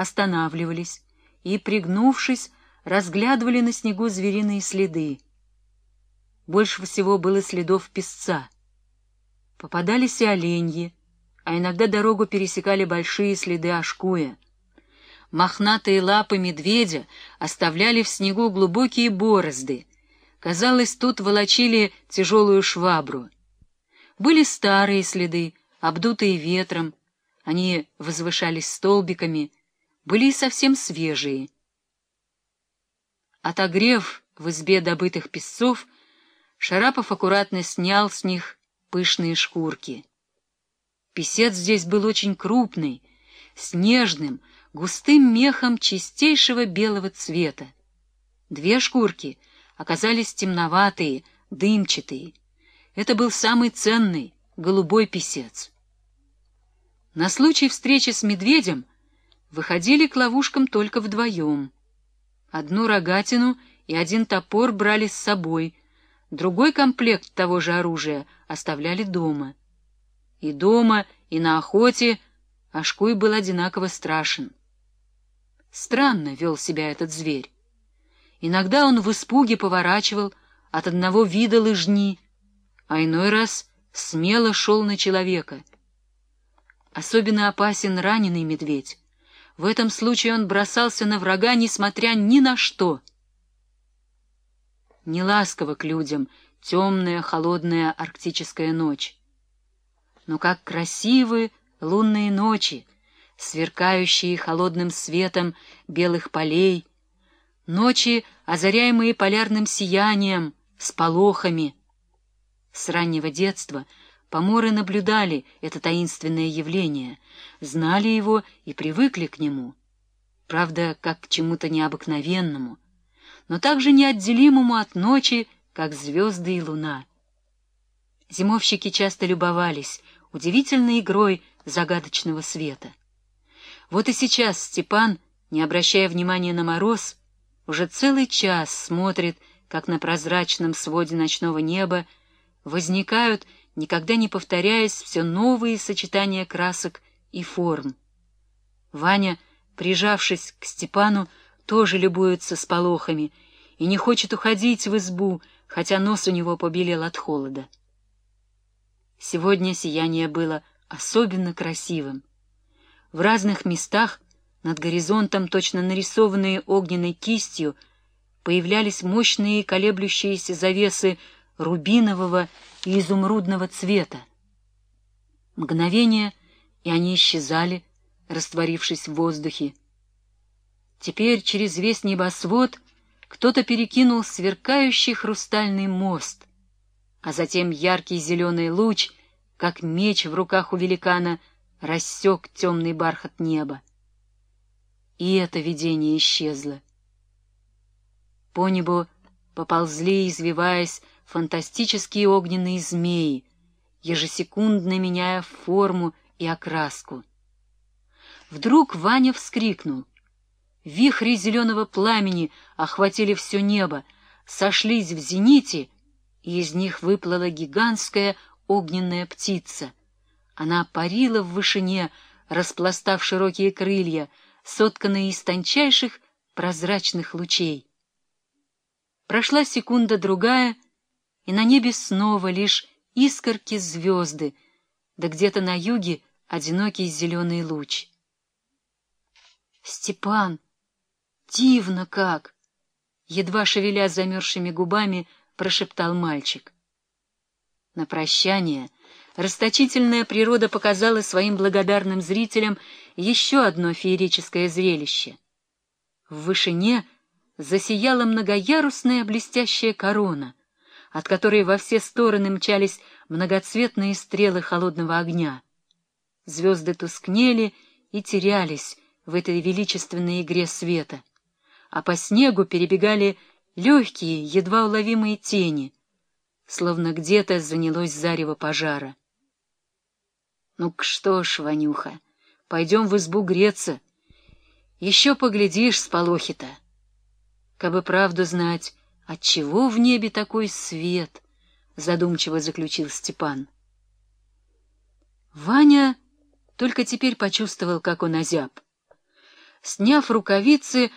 останавливались и, пригнувшись, разглядывали на снегу звериные следы. Больше всего было следов песца. Попадались и оленьи, а иногда дорогу пересекали большие следы ошкуя. Мохнатые лапы медведя оставляли в снегу глубокие борозды. Казалось, тут волочили тяжелую швабру. Были старые следы, обдутые ветром, они возвышались столбиками, были и совсем свежие. Отогрев в избе добытых песцов, Шарапов аккуратно снял с них пышные шкурки. Песец здесь был очень крупный, с нежным, густым мехом чистейшего белого цвета. Две шкурки оказались темноватые, дымчатые. Это был самый ценный, голубой песец. На случай встречи с медведем выходили к ловушкам только вдвоем. Одну рогатину и один топор брали с собой, другой комплект того же оружия оставляли дома. И дома, и на охоте Ашкуй был одинаково страшен. Странно вел себя этот зверь. Иногда он в испуге поворачивал от одного вида лыжни, а иной раз смело шел на человека — Особенно опасен раненый медведь. В этом случае он бросался на врага, несмотря ни на что. Неласково к людям темная, холодная арктическая ночь. Но как красивы лунные ночи, сверкающие холодным светом белых полей, ночи, озаряемые полярным сиянием, с полохами. С раннего детства — Поморы наблюдали это таинственное явление, знали его и привыкли к нему. Правда, как к чему-то необыкновенному, но также неотделимому от ночи, как звезды и луна. Зимовщики часто любовались удивительной игрой загадочного света. Вот и сейчас Степан, не обращая внимания на мороз, уже целый час смотрит, как на прозрачном своде ночного неба возникают никогда не повторяясь, все новые сочетания красок и форм. Ваня, прижавшись к Степану, тоже любуется сполохами и не хочет уходить в избу, хотя нос у него побелел от холода. Сегодня сияние было особенно красивым. В разных местах над горизонтом, точно нарисованные огненной кистью, появлялись мощные колеблющиеся завесы рубинового и изумрудного цвета. Мгновение, и они исчезали, растворившись в воздухе. Теперь через весь небосвод кто-то перекинул сверкающий хрустальный мост, а затем яркий зеленый луч, как меч в руках у великана, рассек темный бархат неба. И это видение исчезло. По небу поползли, извиваясь, фантастические огненные змеи, ежесекундно меняя форму и окраску. Вдруг Ваня вскрикнул. Вихри зеленого пламени охватили все небо, сошлись в зените, и из них выплыла гигантская огненная птица. Она парила в вышине, распластав широкие крылья, сотканные из тончайших прозрачных лучей. Прошла секунда-другая — и на небе снова лишь искорки звезды, да где-то на юге одинокий зеленый луч. «Степан! Дивно как!» Едва шевеля замерзшими губами, прошептал мальчик. На прощание расточительная природа показала своим благодарным зрителям еще одно феерическое зрелище. В вышине засияла многоярусная блестящая корона — от которой во все стороны мчались многоцветные стрелы холодного огня. Звезды тускнели и терялись в этой величественной игре света, а по снегу перебегали легкие, едва уловимые тени, словно где-то занялось зарево пожара. Ну что ж, Ванюха, пойдем в избу греться. Еще поглядишь с полохи-то. Кабы правду знать, Отчего в небе такой свет? Задумчиво заключил Степан. Ваня только теперь почувствовал, как он озяб. Сняв рукавицы,